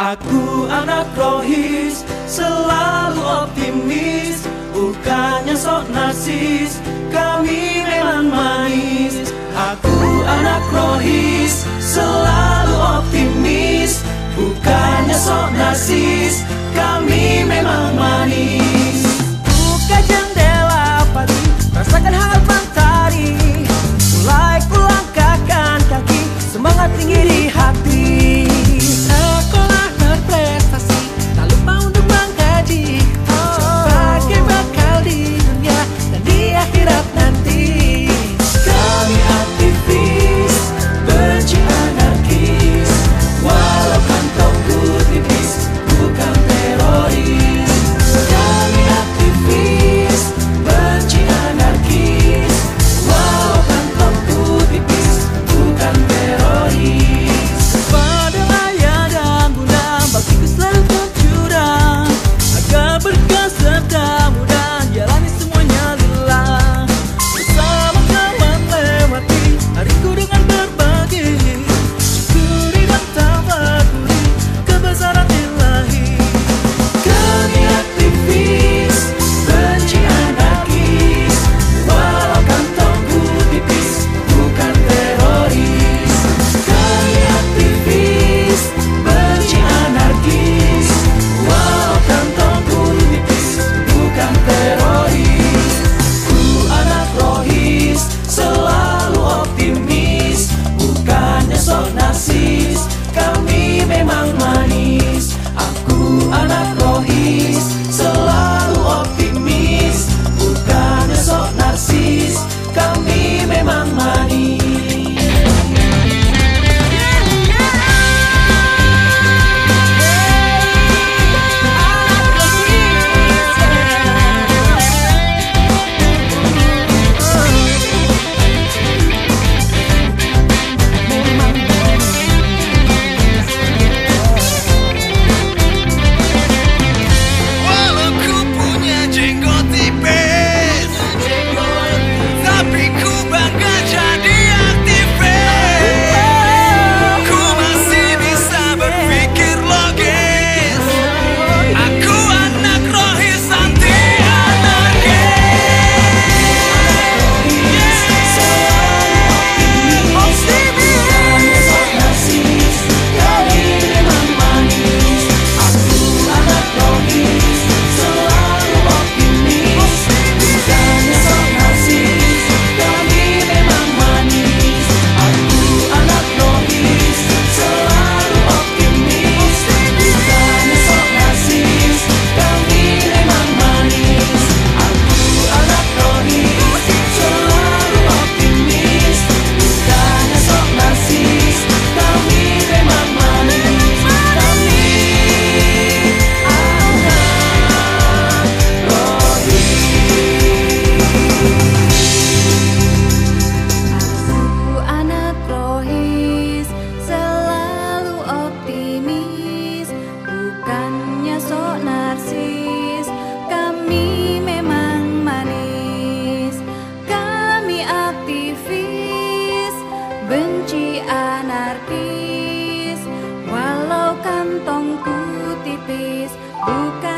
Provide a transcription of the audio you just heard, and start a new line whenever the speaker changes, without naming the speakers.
Aku anak rohis, selalu optimis. Bukannya sok narsis, kami memang manis. Aku anak rohis, selalu optimis. Bukannya sok narsis, kami
benci anarkis Walau kantongku tipis bukan